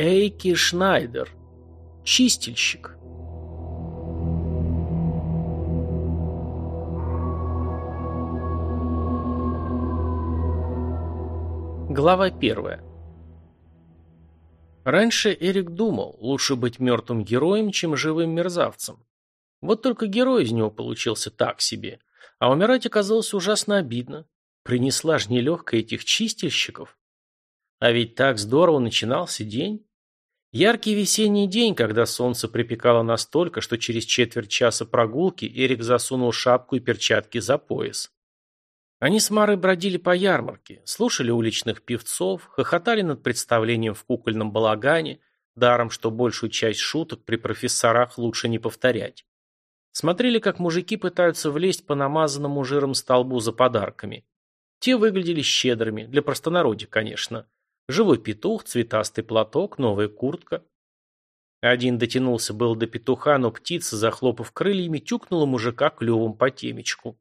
Эйки Шнайдер. Чистильщик. Глава первая. Раньше Эрик думал, лучше быть мертвым героем, чем живым мерзавцем. Вот только герой из него получился так себе. А умирать оказалось ужасно обидно. Принесла ж нелегкая этих чистильщиков. А ведь так здорово начинался день. Яркий весенний день, когда солнце припекало настолько, что через четверть часа прогулки Эрик засунул шапку и перчатки за пояс. Они с Марой бродили по ярмарке, слушали уличных певцов, хохотали над представлением в кукольном балагане, даром, что большую часть шуток при профессорах лучше не повторять. Смотрели, как мужики пытаются влезть по намазанному жиром столбу за подарками. Те выглядели щедрыми, для простонародья, конечно. Живой петух, цветастый платок, новая куртка. Один дотянулся был до петуха, но птица, захлопав крыльями, тюкнула мужика клювом по темечку.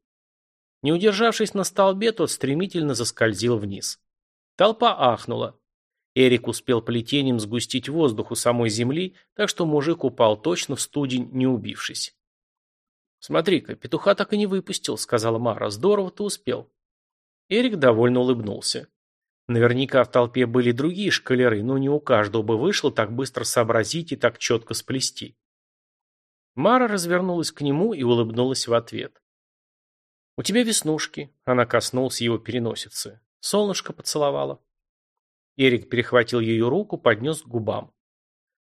Не удержавшись на столбе, тот стремительно заскользил вниз. Толпа ахнула. Эрик успел плетением сгустить воздух у самой земли, так что мужик упал точно в студень, не убившись. «Смотри-ка, петуха так и не выпустил», — сказала Мара. «Здорово ты успел». Эрик довольно улыбнулся. Наверняка в толпе были другие шкалеры, но не у каждого бы вышло так быстро сообразить и так четко сплести. Мара развернулась к нему и улыбнулась в ответ. «У тебя веснушки», — она коснулась его переносицы. Солнышко поцеловала. Эрик перехватил ее руку, поднес к губам.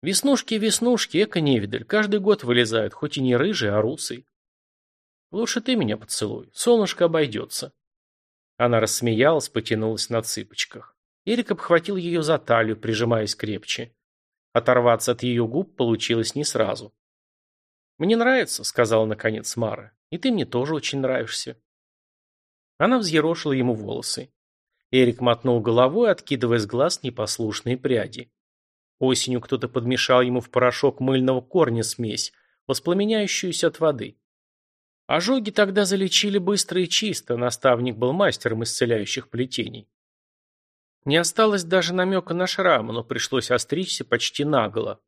«Веснушки, веснушки, эко-невидаль, каждый год вылезают, хоть и не рыжий, а русый. Лучше ты меня поцелуй, солнышко обойдется». Она рассмеялась, потянулась на цыпочках. Эрик обхватил ее за талию, прижимаясь крепче. Оторваться от ее губ получилось не сразу. «Мне нравится», — сказала наконец Мара. «И ты мне тоже очень нравишься». Она взъерошила ему волосы. Эрик мотнул головой, откидывая с глаз непослушные пряди. Осенью кто-то подмешал ему в порошок мыльного корня смесь, воспламеняющуюся от воды. Ожоги тогда залечили быстро и чисто, наставник был мастером исцеляющих плетений. Не осталось даже намека на шрамы, но пришлось остричься почти наголо.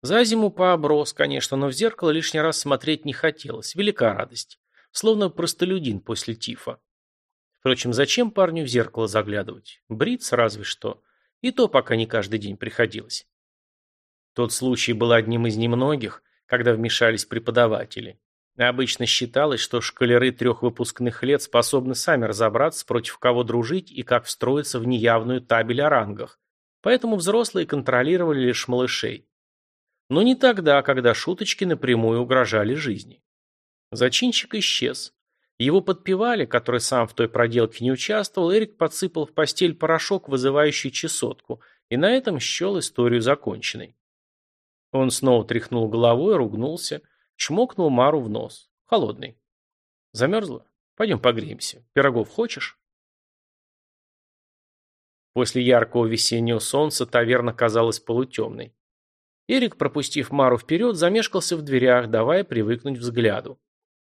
За зиму пооброс, конечно, но в зеркало лишний раз смотреть не хотелось, велика радость. Словно простолюдин после тифа. Впрочем, зачем парню в зеркало заглядывать? Бриться разве что. И то пока не каждый день приходилось. Тот случай был одним из немногих, когда вмешались преподаватели. Обычно считалось, что школяры трех выпускных лет способны сами разобраться, против кого дружить и как встроиться в неявную табель о рангах, поэтому взрослые контролировали лишь малышей. Но не тогда, когда шуточки напрямую угрожали жизни. Зачинщик исчез. Его подпевали, который сам в той проделке не участвовал, Эрик подсыпал в постель порошок, вызывающий чесотку, и на этом счел историю законченной. Он снова тряхнул головой, ругнулся – Чмокнул Мару в нос. Холодный. Замерзла? Пойдем погреемся. Пирогов хочешь? После яркого весеннего солнца таверна казалась полутемной. Эрик, пропустив Мару вперед, замешкался в дверях, давая привыкнуть взгляду.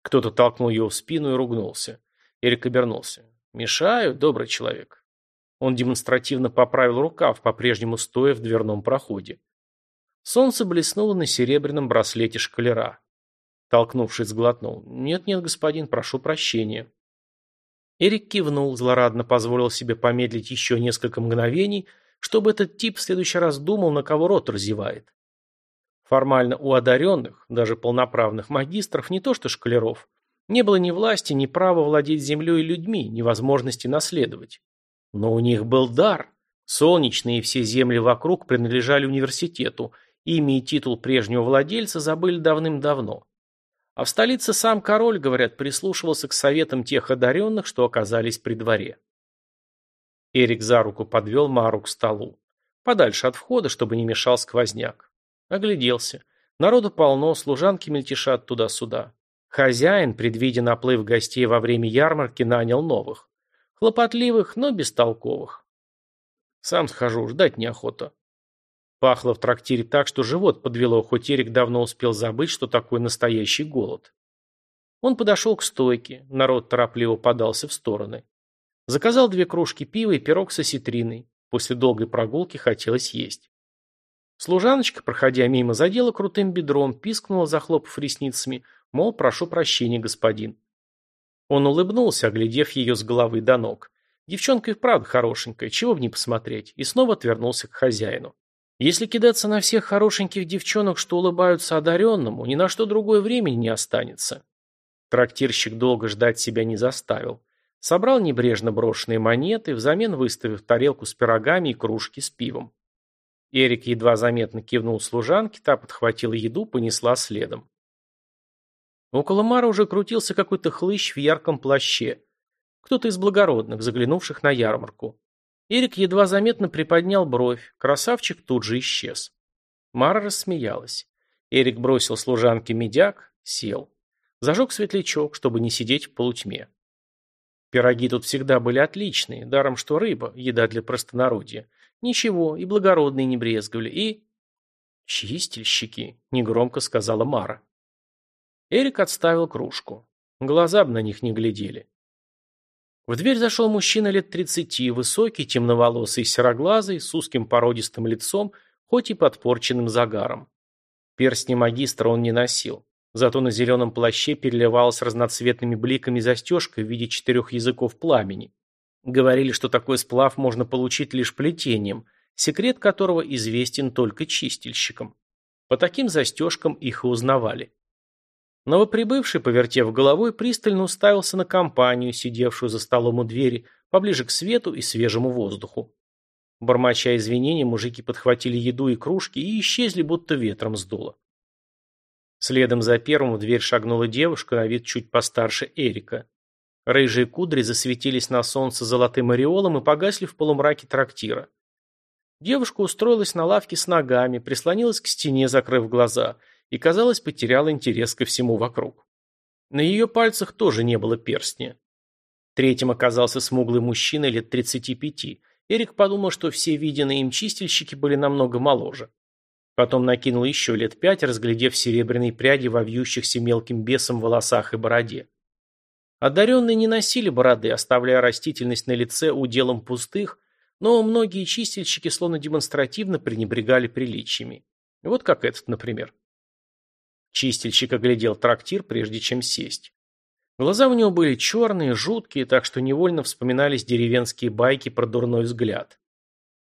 Кто-то толкнул его в спину и ругнулся. Эрик обернулся. «Мешаю, добрый человек». Он демонстративно поправил рукав, по-прежнему стоя в дверном проходе. Солнце блеснуло на серебряном браслете шкалера. Толкнувшись, сглотнул. «Нет-нет, господин, прошу прощения». Эрик кивнул, злорадно позволил себе помедлить еще несколько мгновений, чтобы этот тип в следующий раз думал, на кого рот разевает. Формально у одаренных, даже полноправных магистров, не то что шкалеров, не было ни власти, ни права владеть землей и людьми, ни возможности наследовать. Но у них был дар. Солнечные и все земли вокруг принадлежали университету, имя и титул прежнего владельца забыли давным-давно. А в столице сам король, говорят, прислушивался к советам тех одаренных, что оказались при дворе. Эрик за руку подвел Мару к столу. Подальше от входа, чтобы не мешал сквозняк. Огляделся. Народу полно, служанки мельтешат туда-сюда. Хозяин, предвидя наплыв гостей во время ярмарки, нанял новых. Хлопотливых, но бестолковых. Сам схожу, ждать неохота. Пахло в трактире так, что живот подвело, хоть Эрик давно успел забыть, что такое настоящий голод. Он подошел к стойке, народ торопливо подался в стороны. Заказал две кружки пива и пирог со ситриной. После долгой прогулки хотелось есть. Служаночка, проходя мимо, задела крутым бедром, пискнула, захлопав ресницами, мол, прошу прощения, господин. Он улыбнулся, оглядев ее с головы до ног. Девчонка и вправду хорошенькая, чего бы не посмотреть, и снова отвернулся к хозяину. Если кидаться на всех хорошеньких девчонок, что улыбаются одаренному, ни на что другое времени не останется. Трактирщик долго ждать себя не заставил. Собрал небрежно брошенные монеты, взамен выставив тарелку с пирогами и кружки с пивом. Эрик едва заметно кивнул служанке, та подхватила еду, понесла следом. Около Мара уже крутился какой-то хлыщ в ярком плаще. Кто-то из благородных, заглянувших на ярмарку. Эрик едва заметно приподнял бровь. Красавчик тут же исчез. Мара рассмеялась. Эрик бросил служанке медяк, сел. Зажег светлячок, чтобы не сидеть в полутьме. Пироги тут всегда были отличные, даром что рыба, еда для простонародья. Ничего, и благородные не брезговали, и... «Чистильщики», — негромко сказала Мара. Эрик отставил кружку. Глаза бы на них не глядели. В дверь зашел мужчина лет тридцати, высокий, темноволосый, сероглазый, с узким породистым лицом, хоть и подпорченным загаром. Перстни магистра он не носил. Зато на зеленом плаще переливалась разноцветными бликами застежка в виде четырех языков пламени. Говорили, что такой сплав можно получить лишь плетением, секрет которого известен только чистильщикам. По таким застежкам их и узнавали. Новоприбывший, повертев головой, пристально уставился на компанию, сидевшую за столом у двери, поближе к свету и свежему воздуху. Бормоча извинения, мужики подхватили еду и кружки и исчезли, будто ветром сдуло. Следом за первым в дверь шагнула девушка, на вид чуть постарше Эрика. Рыжие кудри засветились на солнце золотым ореолом и погасли в полумраке трактира. Девушка устроилась на лавке с ногами, прислонилась к стене, закрыв глаза, и, казалось, потеряла интерес ко всему вокруг. На ее пальцах тоже не было перстня. Третьим оказался смуглый мужчина лет 35. Эрик подумал, что все виденные им чистильщики были намного моложе. Потом накинул еще лет пять, разглядев серебряные пряди во вьющихся мелким бесом волосах и бороде. Одаренные не носили бороды, оставляя растительность на лице уделом пустых, но многие чистильщики словно демонстративно пренебрегали приличиями. Вот как этот, например. Чистильщик оглядел трактир, прежде чем сесть. Глаза у него были черные, жуткие, так что невольно вспоминались деревенские байки про дурной взгляд.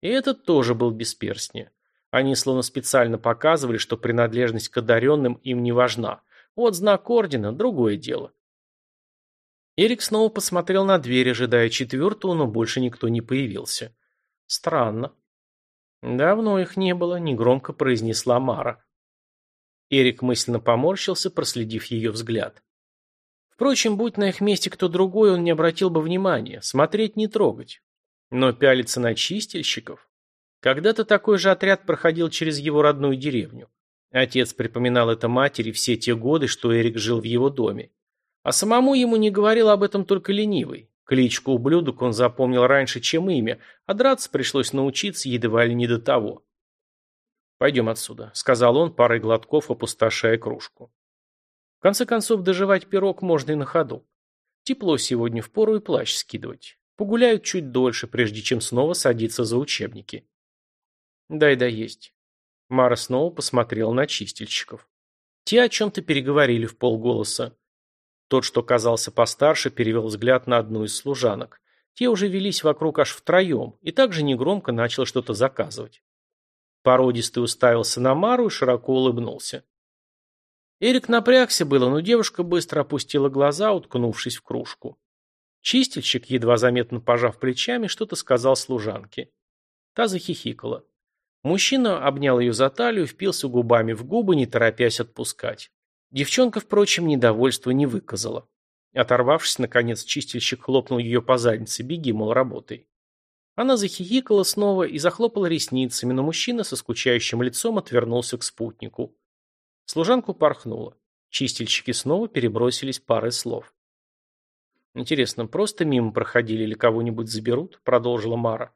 И этот тоже был без перстня. Они словно специально показывали, что принадлежность к одаренным им не важна. Вот знак ордена – другое дело. Эрик снова посмотрел на дверь, ожидая четвертого, но больше никто не появился. Странно. Давно их не было, негромко произнесла Мара. Эрик мысленно поморщился, проследив ее взгляд. Впрочем, будь на их месте кто другой, он не обратил бы внимания, смотреть не трогать. Но пялиться на чистильщиков? Когда-то такой же отряд проходил через его родную деревню. Отец припоминал это матери все те годы, что Эрик жил в его доме. А самому ему не говорил об этом только ленивый. Кличку ублюдок он запомнил раньше, чем имя, а драться пришлось научиться едва ли не до того. «Пойдем отсюда», — сказал он, парой глотков опустошая кружку. В конце концов, доживать пирог можно и на ходу. Тепло сегодня, впору и плащ скидывать. Погуляют чуть дольше, прежде чем снова садиться за учебники. Дай да есть. Мара снова посмотрела на чистильщиков. Те о чем-то переговорили в полголоса. Тот, что казался постарше, перевел взгляд на одну из служанок. Те уже велись вокруг аж втроем, и также негромко начал что-то заказывать. Породистый уставился на Мару и широко улыбнулся. Эрик напрягся было, но девушка быстро опустила глаза, уткнувшись в кружку. Чистильщик, едва заметно пожав плечами, что-то сказал служанке. Та захихикала. Мужчина обнял ее за талию, впился губами в губы, не торопясь отпускать. Девчонка, впрочем, недовольства не выказала. Оторвавшись, наконец, чистильщик хлопнул ее по заднице. «Беги, мол, работай». Она захихикала снова и захлопала ресницами, но мужчина со скучающим лицом отвернулся к спутнику. Служанку порхнула. Чистильщики снова перебросились парой слов. «Интересно, просто мимо проходили или кого-нибудь заберут?» – продолжила Мара.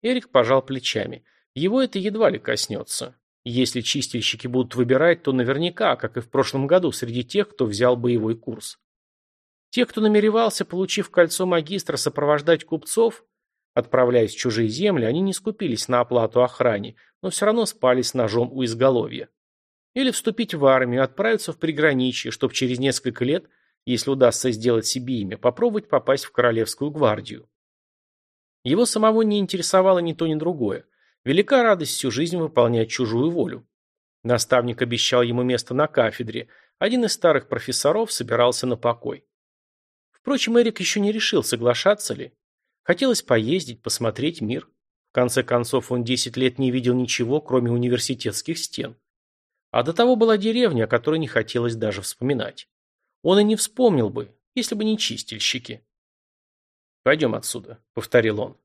Эрик пожал плечами. Его это едва ли коснется. Если чистильщики будут выбирать, то наверняка, как и в прошлом году, среди тех, кто взял боевой курс. Тех, кто намеревался, получив кольцо магистра, сопровождать купцов, Отправляясь в чужие земли, они не скупились на оплату охране, но все равно спали с ножом у изголовья. Или вступить в армию, отправиться в приграничье, чтобы через несколько лет, если удастся сделать себе имя, попробовать попасть в Королевскую гвардию. Его самого не интересовало ни то, ни другое. Велика радость всю жизнь выполнять чужую волю. Наставник обещал ему место на кафедре. Один из старых профессоров собирался на покой. Впрочем, Эрик еще не решил, соглашаться ли. Хотелось поездить, посмотреть мир. В конце концов, он 10 лет не видел ничего, кроме университетских стен. А до того была деревня, о которой не хотелось даже вспоминать. Он и не вспомнил бы, если бы не чистильщики. «Пойдем отсюда», — повторил он.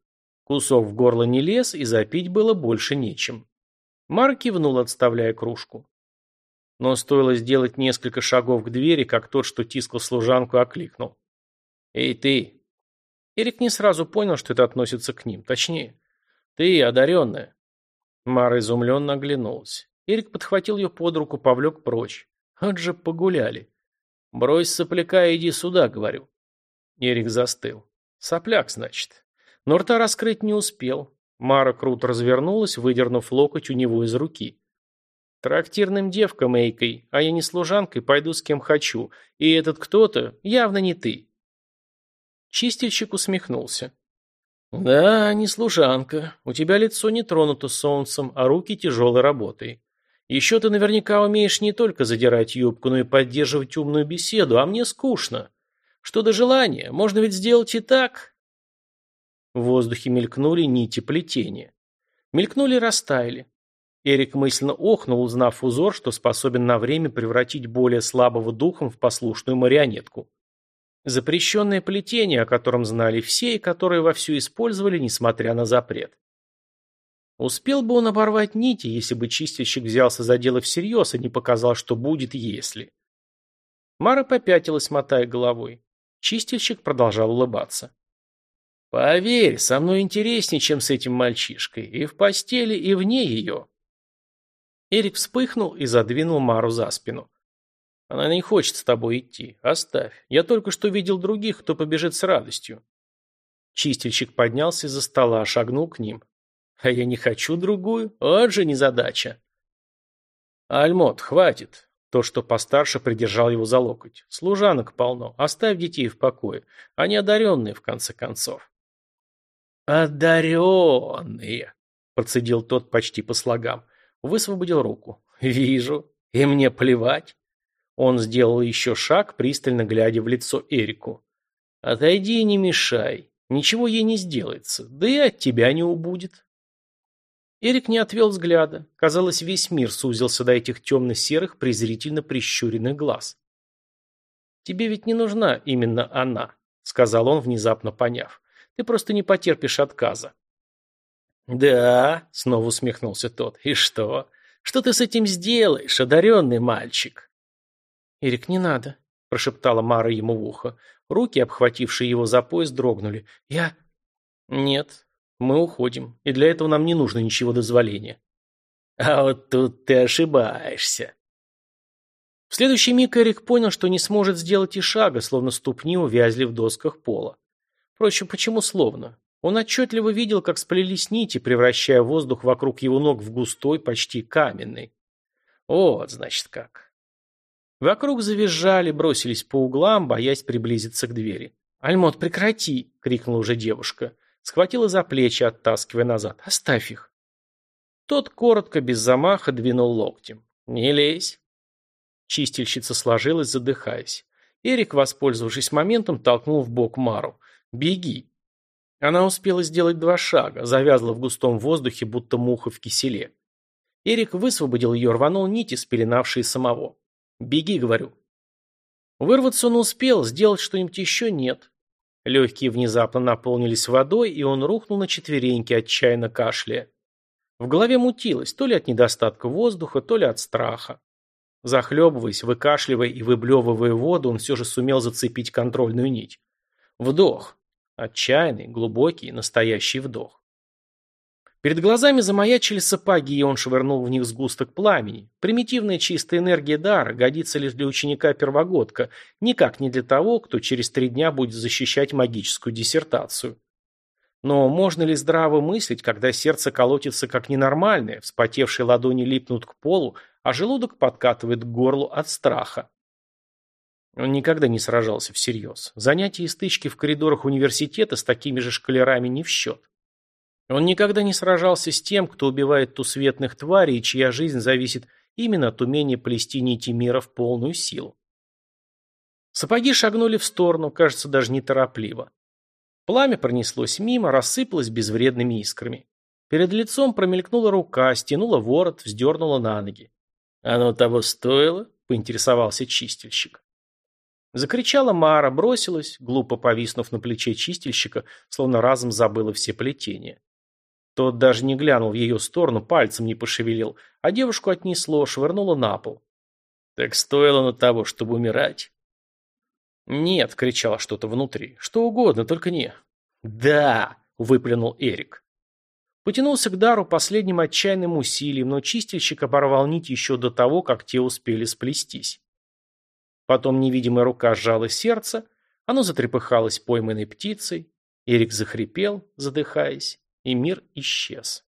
Кусок в горло не лез, и запить было больше нечем. Марк кивнул, отставляя кружку. Но стоило сделать несколько шагов к двери, как тот, что тискал служанку, окликнул. «Эй, ты!» Эрик не сразу понял, что это относится к ним. Точнее, «Ты, одаренная!» Мара изумленно оглянулась. Эрик подхватил ее под руку, повлек прочь. Вот же погуляли. «Брось сопляка и иди сюда», — говорю. Эрик застыл. «Сопляк, значит». Но рта раскрыть не успел. Мара круто развернулась, выдернув локоть у него из руки. «Трактирным девкам, Эйкой, а я не служанкой, пойду с кем хочу. И этот кто-то явно не ты». Чистильщик усмехнулся. «Да, не служанка. У тебя лицо не тронуто солнцем, а руки тяжелой работой. Еще ты наверняка умеешь не только задирать юбку, но и поддерживать умную беседу, а мне скучно. Что до желания, можно ведь сделать и так, в воздухе мелькнули нити плетения. Мелькнули и растаяли. Эрик мысленно охнул, узнав узор, что способен на время превратить более слабого духом в послушную марионетку. Запрещенное плетение, о котором знали все и которое вовсю использовали, несмотря на запрет. Успел бы он оборвать нити, если бы чистильщик взялся за дело всерьез и не показал, что будет, если. Мара попятилась, мотая головой. Чистильщик продолжал улыбаться. Поверь, со мной интереснее, чем с этим мальчишкой. И в постели, и вне ее. Эрик вспыхнул и задвинул Мару за спину. Она не хочет с тобой идти. Оставь. Я только что видел других, кто побежит с радостью. Чистильщик поднялся из-за стола, шагнул к ним. А я не хочу другую. Вот же незадача. Альмот, хватит. То, что постарше, придержал его за локоть. Служанок полно. Оставь детей в покое. Они одаренные, в конце концов. «Одаренные!» – процедил тот почти по слогам. Высвободил руку. «Вижу. И мне плевать». Он сделал еще шаг, пристально глядя в лицо Эрику. «Отойди и не мешай. Ничего ей не сделается. Да и от тебя не убудет». Эрик не отвел взгляда. Казалось, весь мир сузился до этих темно-серых, презрительно прищуренных глаз. «Тебе ведь не нужна именно она», — сказал он, внезапно поняв. Ты просто не потерпишь отказа. Да, снова усмехнулся тот. И что? Что ты с этим сделаешь, одаренный мальчик? Эрик, не надо, прошептала Мара ему в ухо. Руки, обхватившие его за пояс, дрогнули. Я... Нет, мы уходим, и для этого нам не нужно ничего дозволения. А вот тут ты ошибаешься. В следующий миг Эрик понял, что не сможет сделать и шага, словно ступни увязли в досках пола. Впрочем, почему словно? Он отчетливо видел, как сплелись нити, превращая воздух вокруг его ног в густой, почти каменный. Вот, значит, как. Вокруг завизжали, бросились по углам, боясь приблизиться к двери. «Альмот, прекрати!» — крикнула уже девушка. Схватила за плечи, оттаскивая назад. «Оставь их!» Тот коротко, без замаха, двинул локтем. «Не лезь!» Чистильщица сложилась, задыхаясь. Эрик, воспользовавшись моментом, толкнул в бок Мару. «Беги!» Она успела сделать два шага, завязла в густом воздухе, будто муха в киселе. Эрик высвободил ее, рванул нити, спеленавшие самого. «Беги», — говорю. Вырваться он успел, сделать что-нибудь еще нет. Легкие внезапно наполнились водой, и он рухнул на четвереньки, отчаянно кашляя. В голове мутилось, то ли от недостатка воздуха, то ли от страха. Захлебываясь, выкашливая и выблевывая воду, он все же сумел зацепить контрольную нить. Вдох. Отчаянный, глубокий, настоящий вдох. Перед глазами замаячили сапоги, и он швырнул в них сгусток пламени. Примитивная чистая энергия дара годится лишь для ученика-первогодка, никак не для того, кто через три дня будет защищать магическую диссертацию. Но можно ли здраво мыслить, когда сердце колотится как ненормальное, вспотевшие ладони липнут к полу, а желудок подкатывает к горлу от страха? Он никогда не сражался всерьез. Занятия и стычки в коридорах университета с такими же шкалерами не в счет. Он никогда не сражался с тем, кто убивает тусветных тварей, чья жизнь зависит именно от умения плести нити мира в полную силу. Сапоги шагнули в сторону, кажется, даже неторопливо. Пламя пронеслось мимо, рассыпалось безвредными искрами. Перед лицом промелькнула рука, стянула ворот, вздернула на ноги. «Оно того стоило?» — поинтересовался чистильщик. Закричала Мара, бросилась, глупо повиснув на плече чистильщика, словно разом забыла все плетения. Тот даже не глянул в ее сторону, пальцем не пошевелил, а девушку отнесло, швырнуло на пол. «Так стоило на того, чтобы умирать?» «Нет», — кричало что-то внутри. «Что угодно, только не». «Да!» — выплюнул Эрик. Потянулся к дару последним отчаянным усилием, но чистильщик оборвал нить еще до того, как те успели сплестись. Потом невидимая рука сжала сердце, оно затрепыхалось пойманной птицей, Эрик захрипел, задыхаясь, и мир исчез.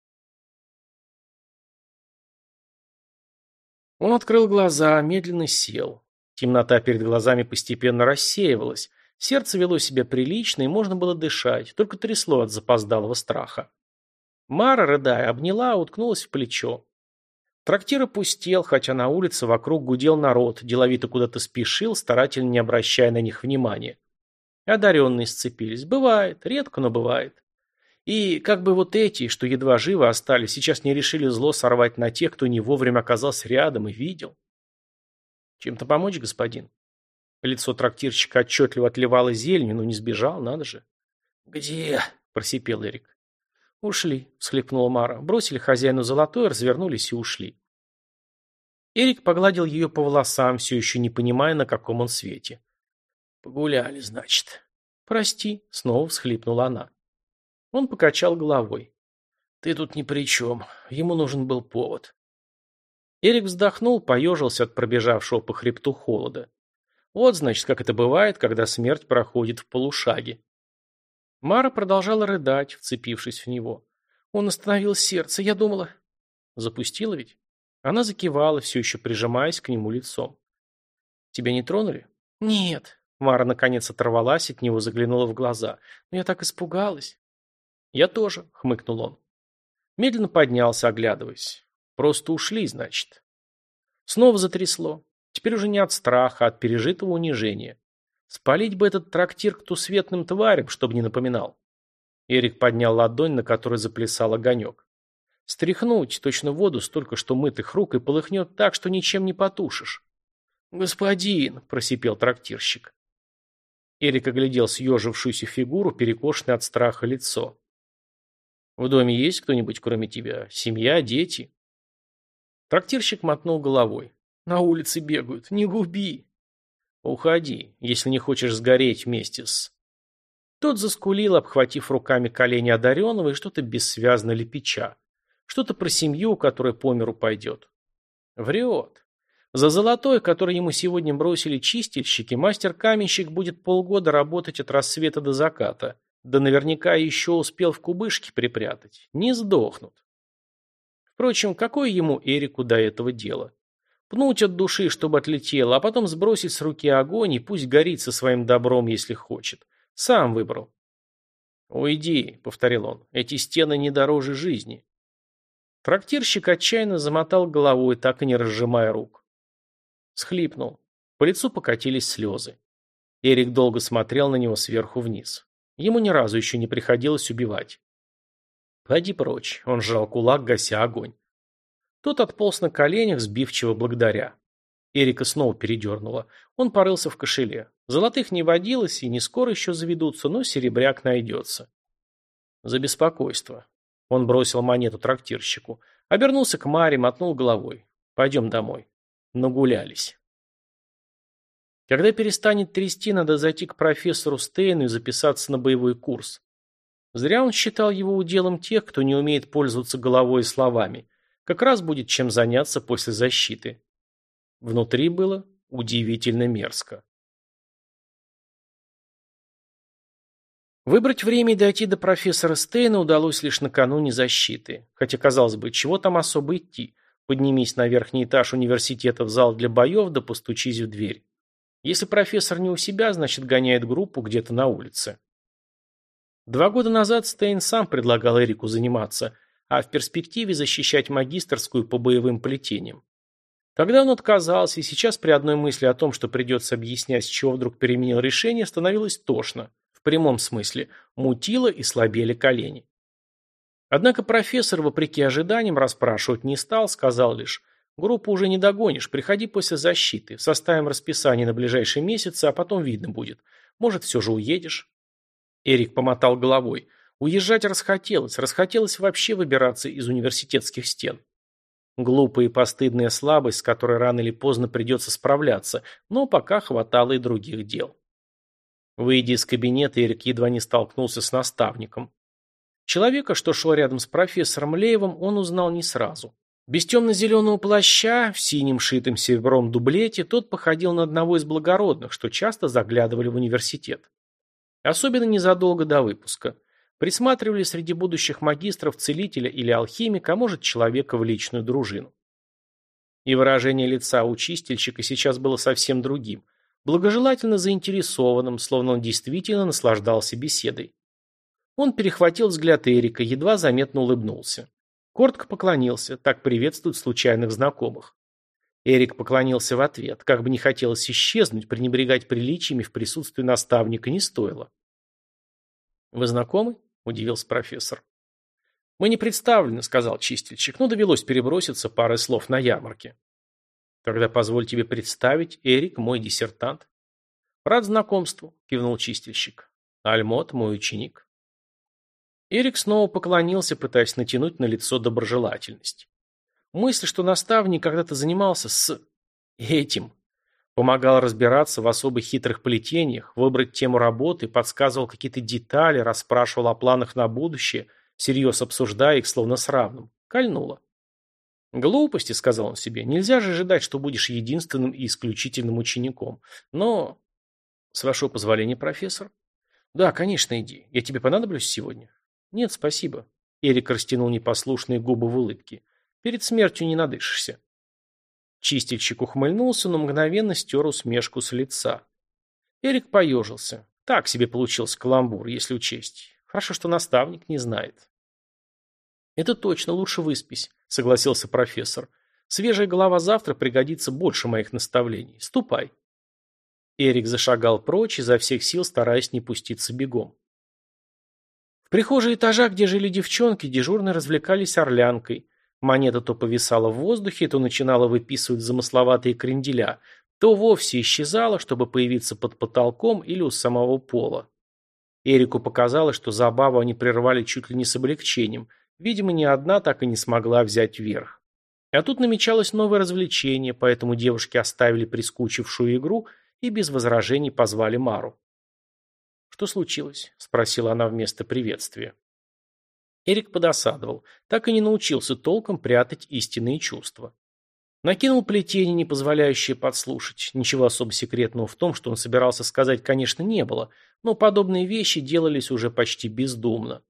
Он открыл глаза, медленно сел. Темнота перед глазами постепенно рассеивалась, сердце вело себя прилично, и можно было дышать, только трясло от запоздалого страха. Мара, рыдая, обняла, уткнулась в плечо. Трактир опустел, хотя на улице вокруг гудел народ, деловито куда-то спешил, старательно не обращая на них внимания. Одаренные сцепились. Бывает, редко, но бывает. И как бы вот эти, что едва живы остались, сейчас не решили зло сорвать на тех, кто не вовремя оказался рядом и видел. Чем-то помочь, господин? Лицо трактирщика отчетливо отливало зеленью, но не сбежал, надо же. Где? просипел Эрик. Ушли, всхлипнула Мара. Бросили хозяину золотой, развернулись и ушли. Эрик погладил ее по волосам, все еще не понимая, на каком он свете. Погуляли, значит. Прости, снова всхлипнула она. Он покачал головой. Ты тут ни при чем. Ему нужен был повод. Эрик вздохнул, поежился от пробежавшего по хребту холода. Вот, значит, как это бывает, когда смерть проходит в полушаге. Мара продолжала рыдать, вцепившись в него. Он остановил сердце, я думала... Запустила ведь? Она закивала, все еще прижимаясь к нему лицом. Тебя не тронули? Нет. Мара наконец оторвалась от него, заглянула в глаза. Но я так испугалась. Я тоже, хмыкнул он. Медленно поднялся, оглядываясь. Просто ушли, значит. Снова затрясло. Теперь уже не от страха, а от пережитого унижения. Спалить бы этот трактир к тусветным тварям, чтобы не напоминал. Эрик поднял ладонь, на которой заплясал огонек. Стряхнуть точно воду столько, что мытых рук, и полыхнет так, что ничем не потушишь. «Господин!» – просипел трактирщик. Эрик оглядел съежившуюся фигуру, перекошенное от страха лицо. «В доме есть кто-нибудь, кроме тебя? Семья, дети?» Трактирщик мотнул головой. «На улице бегают. Не губи!» «Уходи, если не хочешь сгореть вместе с...» Тот заскулил, обхватив руками колени одаренного и что-то бессвязно лепеча. Что-то про семью, которая по миру пойдет. Врет. За золотой, который ему сегодня бросили чистильщики, мастер-каменщик будет полгода работать от рассвета до заката. Да наверняка еще успел в кубышке припрятать. Не сдохнут. Впрочем, какое ему Эрику до этого дело? Пнуть от души, чтобы отлетело, а потом сбросить с руки огонь и пусть горит со своим добром, если хочет. Сам выбрал. «Уйди», — повторил он, — «эти стены не дороже жизни». Трактирщик отчаянно замотал головой, так и не разжимая рук. Схлипнул. По лицу покатились слезы. Эрик долго смотрел на него сверху вниз. Ему ни разу еще не приходилось убивать. «Пойди прочь», — он сжал кулак, гася огонь. Тот отполз на коленях, сбивчиво благодаря. Эрика снова передернула. Он порылся в кошеле. Золотых не водилось, и не скоро еще заведутся, но серебряк найдется. За беспокойство. Он бросил монету трактирщику. Обернулся к Маре, мотнул головой. Пойдем домой. Нагулялись. Когда перестанет трясти, надо зайти к профессору Стейну и записаться на боевой курс. Зря он считал его уделом тех, кто не умеет пользоваться головой и словами. Как раз будет чем заняться после защиты. Внутри было удивительно мерзко. Выбрать время и дойти до профессора Стейна удалось лишь накануне защиты. Хотя, казалось бы, чего там особо идти? Поднимись на верхний этаж университета в зал для боев, да постучись в дверь. Если профессор не у себя, значит гоняет группу где-то на улице. Два года назад Стейн сам предлагал Эрику заниматься, а в перспективе защищать магистрскую по боевым плетениям. Тогда он отказался, и сейчас при одной мысли о том, что придется объяснять, с чего вдруг переменил решение, становилось тошно. В прямом смысле. Мутило и слабели колени. Однако профессор, вопреки ожиданиям, расспрашивать не стал, сказал лишь «Группу уже не догонишь, приходи после защиты, составим расписание на ближайший месяц, а потом видно будет. Может, все же уедешь?» Эрик помотал головой. Уезжать расхотелось, расхотелось вообще выбираться из университетских стен. Глупая и постыдная слабость, с которой рано или поздно придется справляться, но пока хватало и других дел. Выйдя из кабинета, Эрик едва не столкнулся с наставником. Человека, что шел рядом с профессором Леевым, он узнал не сразу. Без темно-зеленого плаща, в синем шитом серебром дублете, тот походил на одного из благородных, что часто заглядывали в университет. Особенно незадолго до выпуска. Присматривали среди будущих магистров целителя или алхимика, а может человека в личную дружину. И выражение лица у чистильщика сейчас было совсем другим, благожелательно заинтересованным, словно он действительно наслаждался беседой. Он перехватил взгляд Эрика, едва заметно улыбнулся. Коротко поклонился, так приветствуют случайных знакомых. Эрик поклонился в ответ, как бы не хотелось исчезнуть, пренебрегать приличиями в присутствии наставника не стоило. «Вы знакомы?» – удивился профессор. «Мы не представлены», – сказал чистильщик, но довелось переброситься парой слов на ярмарке. «Тогда позволь тебе представить, Эрик – мой диссертант». «Рад знакомству», – кивнул чистильщик. «Альмот – мой ученик». Эрик снова поклонился, пытаясь натянуть на лицо доброжелательность. Мысль, что наставник когда-то занимался с... этим, Помогал разбираться в особо хитрых плетениях, выбрать тему работы, подсказывал какие-то детали, расспрашивал о планах на будущее, всерьез обсуждая их словно с равным. Кольнуло. «Глупости», — сказал он себе, — «нельзя же ожидать, что будешь единственным и исключительным учеником. Но...» «С вашего позволения, профессор?» «Да, конечно, иди. Я тебе понадоблюсь сегодня?» «Нет, спасибо». Эрик растянул непослушные губы в улыбке. «Перед смертью не надышишься». Чистильщик ухмыльнулся, но мгновенно стер усмешку с лица. Эрик поежился. Так себе получился каламбур, если учесть. Хорошо, что наставник не знает. «Это точно, лучше выспись», — согласился профессор. «Свежая голова завтра пригодится больше моих наставлений. Ступай». Эрик зашагал прочь, изо всех сил стараясь не пуститься бегом. В прихожей этажа, где жили девчонки, дежурные развлекались орлянкой. Монета то повисала в воздухе, то начинала выписывать замысловатые кренделя, то вовсе исчезала, чтобы появиться под потолком или у самого пола. Эрику показалось, что забаву они прервали чуть ли не с облегчением. Видимо, ни одна так и не смогла взять верх. А тут намечалось новое развлечение, поэтому девушки оставили прискучившую игру и без возражений позвали Мару. «Что случилось?» – спросила она вместо приветствия. Эрик подосадовал. Так и не научился толком прятать истинные чувства. Накинул плетение, не позволяющее подслушать. Ничего особо секретного в том, что он собирался сказать, конечно, не было, но подобные вещи делались уже почти бездумно.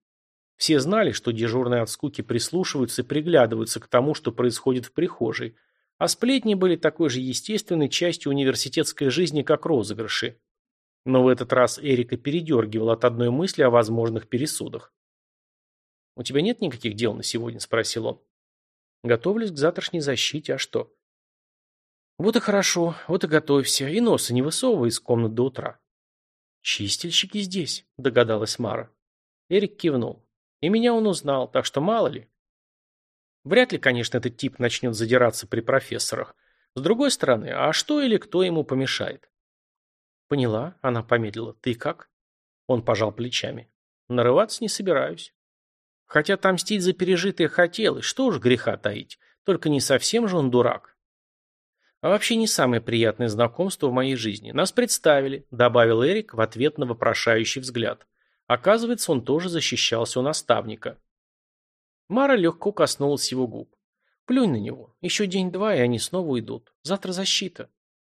Все знали, что дежурные от скуки прислушиваются и приглядываются к тому, что происходит в прихожей, а сплетни были такой же естественной частью университетской жизни, как розыгрыши. Но в этот раз Эрика передергивал от одной мысли о возможных пересудах. «У тебя нет никаких дел на сегодня?» – спросил он. «Готовлюсь к завтрашней защите, а что?» «Вот и хорошо, вот и готовься, и носа не высовывай из комнат до утра». «Чистильщики здесь», – догадалась Мара. Эрик кивнул. «И меня он узнал, так что мало ли». Вряд ли, конечно, этот тип начнет задираться при профессорах. С другой стороны, а что или кто ему помешает? Поняла, она помедлила. Ты как? Он пожал плечами. Нарываться не собираюсь. Хотя отомстить за пережитое хотелось, что уж греха таить. Только не совсем же он дурак. А вообще не самое приятное знакомство в моей жизни. Нас представили, добавил Эрик в ответ на вопрошающий взгляд. Оказывается, он тоже защищался у наставника. Мара легко коснулась его губ. Плюнь на него. Еще день-два, и они снова уйдут. Завтра защита.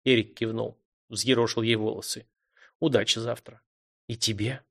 Эрик кивнул. Взъерошил ей волосы. Удачи завтра. И тебе.